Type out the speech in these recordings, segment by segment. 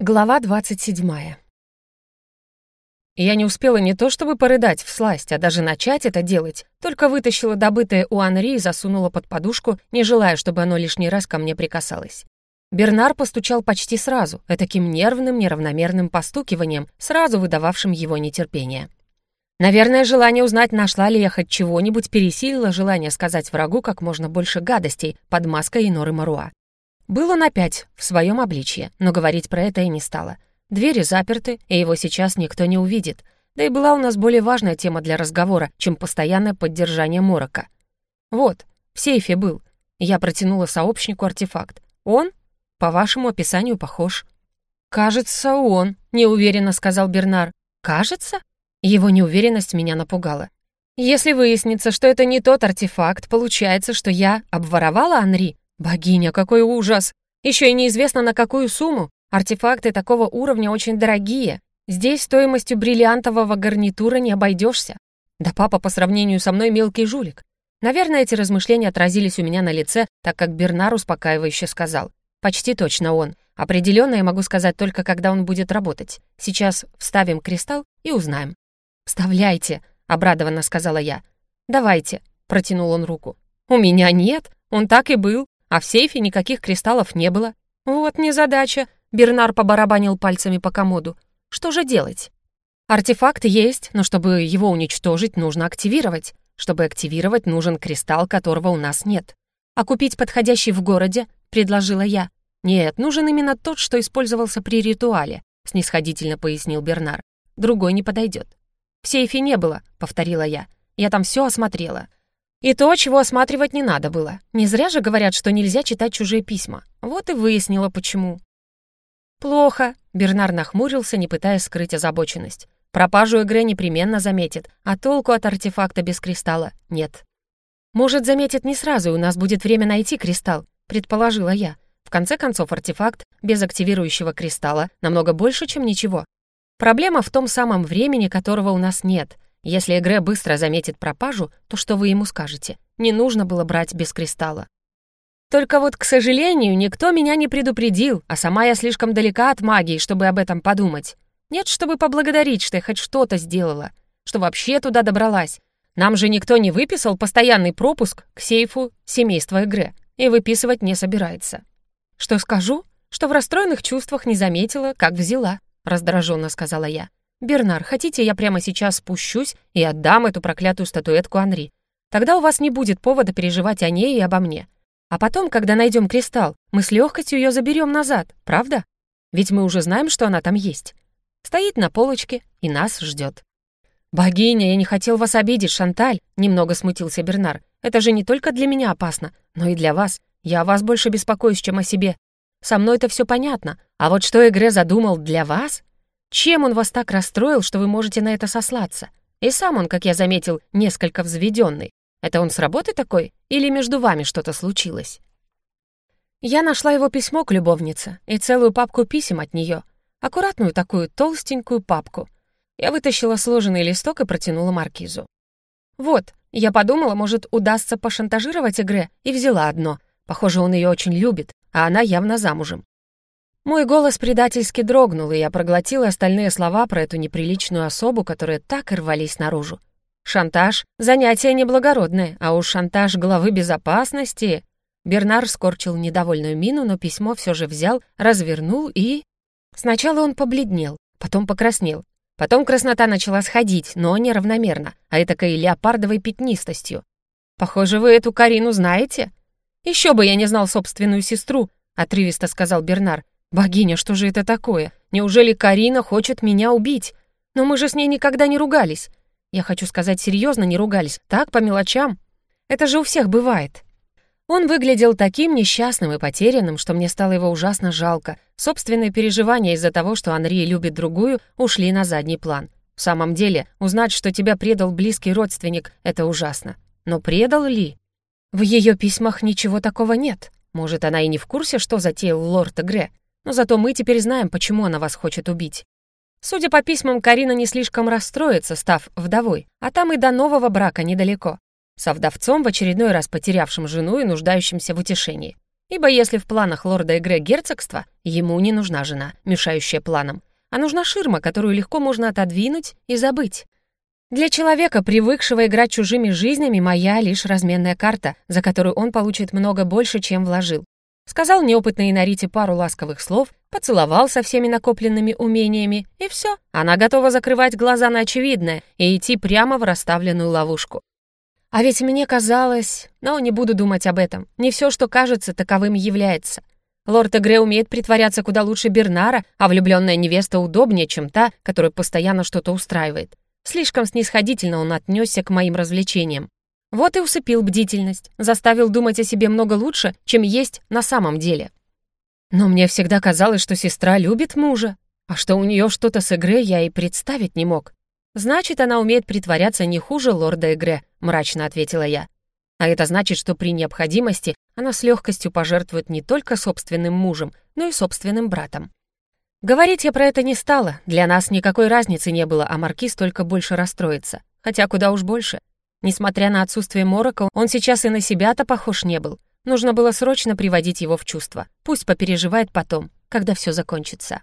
Глава 27. Я не успела не то чтобы порыдать в сласть, а даже начать это делать, только вытащила добытое у Анри и засунула под подушку, не желая, чтобы оно лишний раз ко мне прикасалось. Бернар постучал почти сразу, таким нервным, неравномерным постукиванием, сразу выдававшим его нетерпение. Наверное, желание узнать, нашла ли я хоть чего-нибудь, пересилило желание сказать врагу как можно больше гадостей под маской Иноры Маруа. Был он опять в своем обличье, но говорить про это и не стало. Двери заперты, и его сейчас никто не увидит. Да и была у нас более важная тема для разговора, чем постоянное поддержание морока. Вот, в сейфе был. Я протянула сообщнику артефакт. Он? По вашему описанию похож. «Кажется, он», — неуверенно сказал Бернар. «Кажется?» Его неуверенность меня напугала. «Если выяснится, что это не тот артефакт, получается, что я обворовала Анри?» Богиня, какой ужас! Еще и неизвестно на какую сумму. Артефакты такого уровня очень дорогие. Здесь стоимостью бриллиантового гарнитура не обойдешься. Да папа по сравнению со мной мелкий жулик. Наверное, эти размышления отразились у меня на лице, так как Бернар успокаивающе сказал. Почти точно он. Определенно я могу сказать только, когда он будет работать. Сейчас вставим кристалл и узнаем. «Вставляйте», — обрадованно сказала я. «Давайте», — протянул он руку. «У меня нет, он так и был а в сейфе никаких кристаллов не было. Вот незадача. Бернар побарабанил пальцами по комоду. Что же делать? Артефакт есть, но чтобы его уничтожить, нужно активировать. Чтобы активировать, нужен кристалл, которого у нас нет. А купить подходящий в городе, предложила я. Нет, нужен именно тот, что использовался при ритуале, снисходительно пояснил Бернар. Другой не подойдет. В сейфе не было, повторила я. Я там все осмотрела. И то, чего осматривать не надо было. Не зря же говорят, что нельзя читать чужие письма. Вот и выяснила, почему. «Плохо», — Бернар нахмурился, не пытаясь скрыть озабоченность. «Пропажу игры непременно заметит, а толку от артефакта без кристалла нет». «Может, заметит не сразу, и у нас будет время найти кристалл», — предположила я. В конце концов, артефакт без активирующего кристалла намного больше, чем ничего. Проблема в том самом времени, которого у нас нет — если Эгре быстро заметит пропажу, то что вы ему скажете? Не нужно было брать без кристалла. Только вот, к сожалению, никто меня не предупредил, а сама я слишком далека от магии, чтобы об этом подумать. Нет, чтобы поблагодарить, что я хоть что-то сделала, что вообще туда добралась. Нам же никто не выписал постоянный пропуск к сейфу семейства Эгре и выписывать не собирается. Что скажу? Что в расстроенных чувствах не заметила, как взяла, раздраженно сказала я. «Бернар, хотите, я прямо сейчас спущусь и отдам эту проклятую статуэтку Анри? Тогда у вас не будет повода переживать о ней и обо мне. А потом, когда найдем кристалл, мы с легкостью ее заберем назад, правда? Ведь мы уже знаем, что она там есть. Стоит на полочке и нас ждет. «Богиня, я не хотел вас обидеть, Шанталь», — немного смутился Бернар. «Это же не только для меня опасно, но и для вас. Я о вас больше беспокоюсь, чем о себе. Со мной это все понятно, а вот что Эгре задумал для вас, чем он вас так расстроил, что вы можете на это сослаться? И сам он, как я заметил, несколько взведенный. Это он с работы такой? Или между вами что-то случилось?» Я нашла его письмо к любовнице и целую папку писем от нее. Аккуратную такую толстенькую папку. Я вытащила сложенный листок и протянула маркизу. «Вот, я подумала, может, удастся пошантажировать Игре, и взяла одно. Похоже, он ее очень любит, а она явно замужем. Мой голос предательски дрогнул, и я проглотила остальные слова про эту неприличную особу, которые так рвались наружу. Шантаж — занятие неблагородное, а уж шантаж главы безопасности... Бернар скорчил недовольную мину, но письмо все же взял, развернул и... Сначала он побледнел, потом покраснел. Потом краснота начала сходить, но неравномерно, а этакой леопардовой пятнистостью. «Похоже, вы эту Карину знаете?» «Еще бы я не знал собственную сестру», — отрывисто сказал Бернар. «Богиня, что же это такое? Неужели Карина хочет меня убить? Но мы же с ней никогда не ругались. Я хочу сказать, серьезно не ругались, так, по мелочам. Это же у всех бывает». Он выглядел таким несчастным и потерянным, что мне стало его ужасно жалко. Собственные переживания из-за того, что Анри любит другую, ушли на задний план. В самом деле, узнать, что тебя предал близкий родственник, это ужасно. Но предал ли? В ее письмах ничего такого нет. Может, она и не в курсе, что затеял лорд Гре. Но зато мы теперь знаем, почему она вас хочет убить. Судя по письмам, Карина не слишком расстроится, став вдовой, а там и до нового брака недалеко. Со вдовцом, в очередной раз потерявшим жену и нуждающимся в утешении. ибо если в планах лорда Эгре герцогства, ему не нужна жена, мешающая планам, а нужна ширма, которую легко можно отодвинуть и забыть. Для человека, привыкшего играть чужими жизнями, моя лишь разменная карта, за которую он получит много больше, чем вложил. Сказал неопытной Инарите пару ласковых слов, поцеловал со всеми накопленными умениями, и все. Она готова закрывать глаза на очевидное и идти прямо в расставленную ловушку. А ведь мне казалось... Но не буду думать об этом. Не все, что кажется, таковым является. Лорд Эгре умеет притворяться куда лучше Бернара, а влюбленная невеста удобнее, чем та, которая постоянно что-то устраивает. Слишком снисходительно он отнесся к моим развлечениям. Вот и усыпил бдительность, заставил думать о себе много лучше, чем есть на самом деле. Но мне всегда казалось, что сестра любит мужа, а что у нее что-то с Эгре я и представить не мог. «Значит, она умеет притворяться не хуже лорда Эгре», — мрачно ответила я. «А это значит, что при необходимости она с легкостью пожертвует не только собственным мужем, но и собственным братом». Говорить я про это не стала, для нас никакой разницы не было, а Маркиз только больше расстроится. Хотя куда уж больше. Несмотря на отсутствие морока, он сейчас и на себя-то похож не был. Нужно было срочно приводить его в чувство. Пусть попереживает потом, когда все закончится.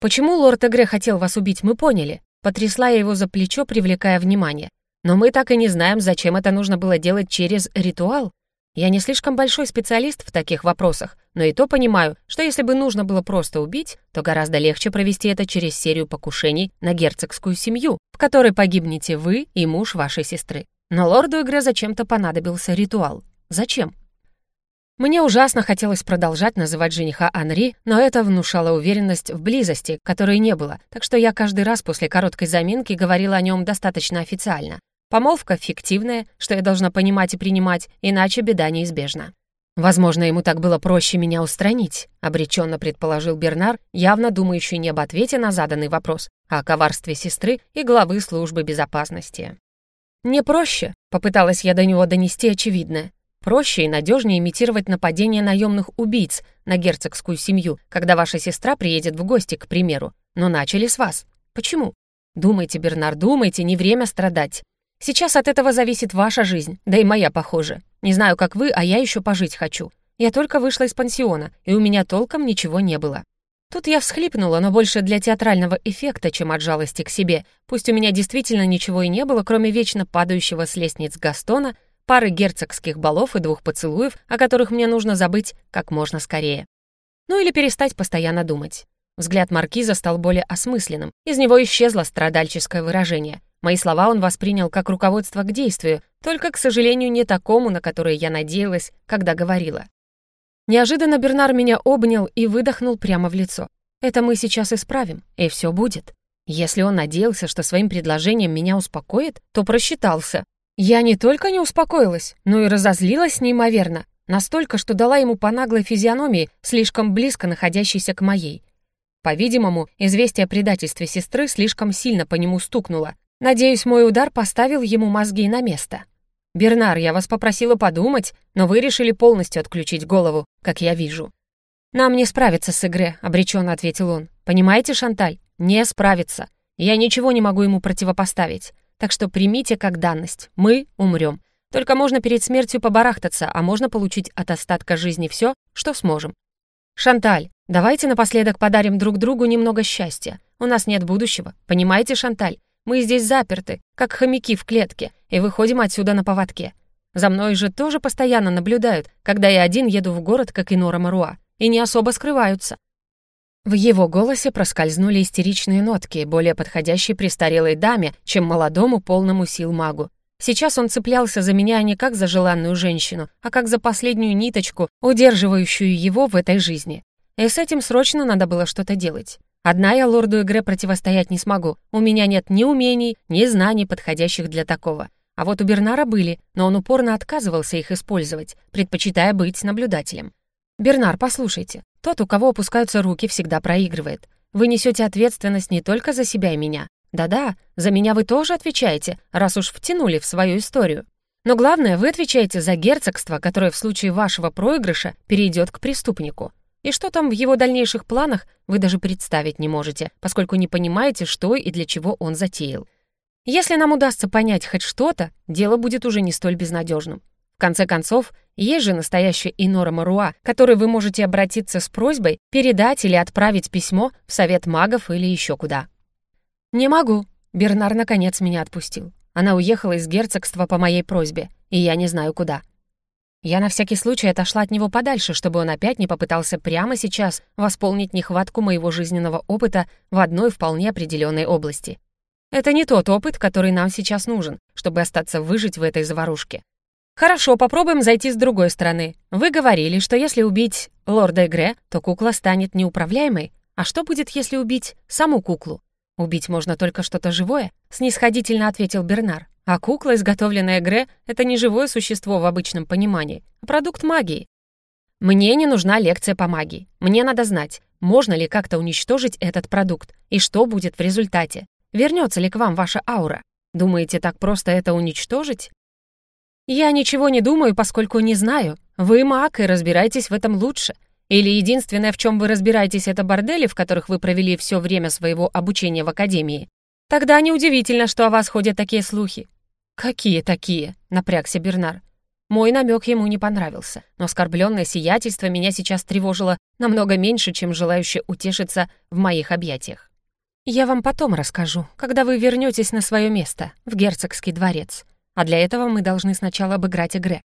Почему лорд Эгре хотел вас убить, мы поняли. Потрясла я его за плечо, привлекая внимание. Но мы так и не знаем, зачем это нужно было делать через ритуал. Я не слишком большой специалист в таких вопросах, но и то понимаю, что если бы нужно было просто убить, то гораздо легче провести это через серию покушений на герцогскую семью, в которой погибнете вы и муж вашей сестры. Но лорду Игре зачем-то понадобился ритуал. Зачем? Мне ужасно хотелось продолжать называть жениха Анри, но это внушало уверенность в близости, которой не было, так что я каждый раз после короткой заминки говорила о нем достаточно официально. Помолвка фиктивная, что я должна понимать и принимать, иначе беда неизбежна. «Возможно, ему так было проще меня устранить», — обреченно предположил Бернар, явно думающий не об ответе на заданный вопрос, а о коварстве сестры и главы службы безопасности. «Не проще», — попыталась я до него донести очевидное. Проще и надежнее имитировать нападение наемных убийц на герцогскую семью, когда ваша сестра приедет в гости, к примеру. Но начали с вас. Почему? Думайте, Бернар, думайте, не время страдать. Сейчас от этого зависит ваша жизнь, да и моя, похоже. Не знаю, как вы, а я еще пожить хочу. Я только вышла из пансиона, и у меня толком ничего не было. Тут я всхлипнула, но больше для театрального эффекта, чем от жалости к себе. Пусть у меня действительно ничего и не было, кроме вечно падающего с лестниц Гастона, пары герцогских балов и двух поцелуев, о которых мне нужно забыть как можно скорее. Ну или перестать постоянно думать. Взгляд маркиза стал более осмысленным, из него исчезло страдальческое выражение. Мои слова он воспринял как руководство к действию, только, к сожалению, не такому, на которое я надеялась, когда говорила. Неожиданно Бернар меня обнял и выдохнул прямо в лицо. Это мы сейчас исправим, и все будет. Если он надеялся, что своим предложением меня успокоит, то просчитался. Я не только не успокоилась, но и разозлилась неимоверно, настолько, что дала ему по наглой физиономии, слишком близко находящейся к моей. По-видимому, известие о предательстве сестры слишком сильно по нему стукнуло. Надеюсь, мой удар поставил ему мозги на место. «Бернар, я вас попросила подумать, но вы решили полностью отключить голову, как я вижу». «Нам не справиться с игрой», — обреченно ответил он. «Понимаете, Шанталь? Не справиться. Я ничего не могу ему противопоставить. Так что примите как данность. Мы умрем. Только можно перед смертью побарахтаться, а можно получить от остатка жизни все, что сможем. Шанталь, давайте напоследок подарим друг другу немного счастья. У нас нет будущего. Понимаете, Шанталь? Мы здесь заперты, как хомяки в клетке, и выходим отсюда на поводке. За мной же тоже постоянно наблюдают, когда я один еду в город, как и Нора Маруа, и не особо скрываются. В его голосе проскользнули истеричные нотки, более подходящие престарелой даме, чем молодому полному сил магу. Сейчас он цеплялся за меня не как за желанную женщину, а как за последнюю ниточку, удерживающую его в этой жизни. И с этим срочно надо было что-то делать. Одна я лорду Игре противостоять не смогу. У меня нет ни умений, ни знаний, подходящих для такого. А вот у Бернара были, но он упорно отказывался их использовать, предпочитая быть наблюдателем. «Бернар, послушайте, тот, у кого опускаются руки, всегда проигрывает. Вы несете ответственность не только за себя и меня. Да-да, за меня вы тоже отвечаете, раз уж втянули в свою историю. Но главное, вы отвечаете за герцогство, которое в случае вашего проигрыша перейдет к преступнику. И что там в его дальнейших планах, вы даже представить не можете, поскольку не понимаете, что и для чего он затеял. Если нам удастся понять хоть что-то, дело будет уже не столь безнадежным конце концов, есть же настоящий Инора Маруа, который вы можете обратиться с просьбой передать или отправить письмо в Совет магов или еще куда. «Не могу», — Бернар наконец меня отпустил. Она уехала из герцогства по моей просьбе, и я не знаю куда. Я на всякий случай отошла от него подальше, чтобы он опять не попытался прямо сейчас восполнить нехватку моего жизненного опыта в одной вполне определенной области. Это не тот опыт, который нам сейчас нужен, чтобы остаться выжить в этой заварушке. Хорошо, попробуем зайти с другой стороны. Вы говорили, что если убить лорда Эгре, то кукла станет неуправляемой. А что будет, если убить саму куклу? Убить можно только что-то живое, снисходительно ответил Бернар. А кукла, изготовленная Гре, это не живое существо в обычном понимании, а продукт магии. Мне не нужна лекция по магии. Мне надо знать, можно ли как-то уничтожить этот продукт, и что будет в результате. Вернется ли к вам ваша аура? Думаете, так просто это уничтожить? Я ничего не думаю, поскольку не знаю. Вы маг и разбираетесь в этом лучше. Или единственное, в чем вы разбираетесь, это бордели, в которых вы провели все время своего обучения в академии. Тогда неудивительно, что о вас ходят такие слухи. «Какие такие?» — напрягся Бернар. Мой намек ему не понравился, но оскорбленное сиятельство меня сейчас тревожило намного меньше, чем желающее утешиться в моих объятиях. «Я вам потом расскажу, когда вы вернетесь на свое место, в герцогский дворец. А для этого мы должны сначала обыграть игре.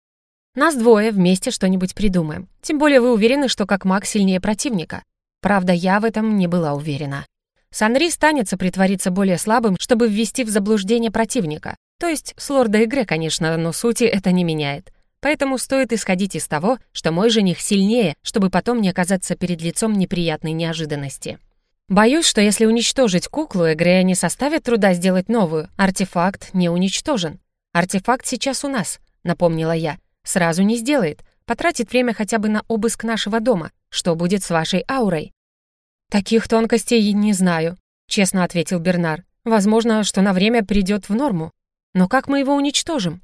Нас двое, вместе что-нибудь придумаем. Тем более вы уверены, что как маг сильнее противника. Правда, я в этом не была уверена. Санри станется притвориться более слабым, чтобы ввести в заблуждение противника. То есть с лорда Игре, конечно, но сути это не меняет. Поэтому стоит исходить из того, что мой жених сильнее, чтобы потом не оказаться перед лицом неприятной неожиданности. Боюсь, что если уничтожить куклу, Эгрея не составит труда сделать новую. Артефакт не уничтожен. Артефакт сейчас у нас, напомнила я. Сразу не сделает. Потратит время хотя бы на обыск нашего дома. Что будет с вашей аурой? «Таких тонкостей не знаю», — честно ответил Бернар. «Возможно, что на время придет в норму. Но как мы его уничтожим?»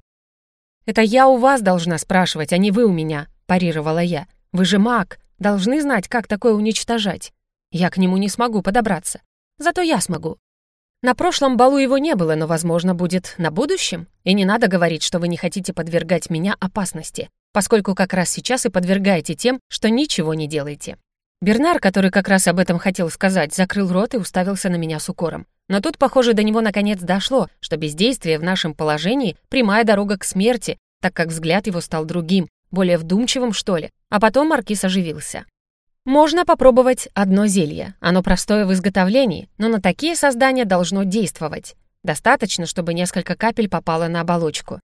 «Это я у вас должна спрашивать, а не вы у меня», — парировала я. «Вы же маг, должны знать, как такое уничтожать. Я к нему не смогу подобраться. Зато я смогу. На прошлом балу его не было, но, возможно, будет на будущем. И не надо говорить, что вы не хотите подвергать меня опасности, поскольку как раз сейчас и подвергаете тем, что ничего не делаете. Бернар, который как раз об этом хотел сказать, закрыл рот и уставился на меня с укором. Но тут, похоже, до него наконец дошло, что бездействие в нашем положении — прямая дорога к смерти, так как взгляд его стал другим, более вдумчивым, что ли. А потом Маркиз оживился. Можно попробовать одно зелье. Оно простое в изготовлении, но на такие создания должно действовать. Достаточно, чтобы несколько капель попало на оболочку.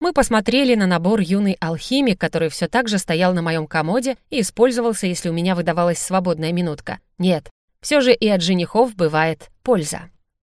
Мы посмотрели на набор «Юный алхимик», который все так же стоял на моем комоде и использовался, если у меня выдавалась свободная минутка. Нет, все же и от женихов бывает польза.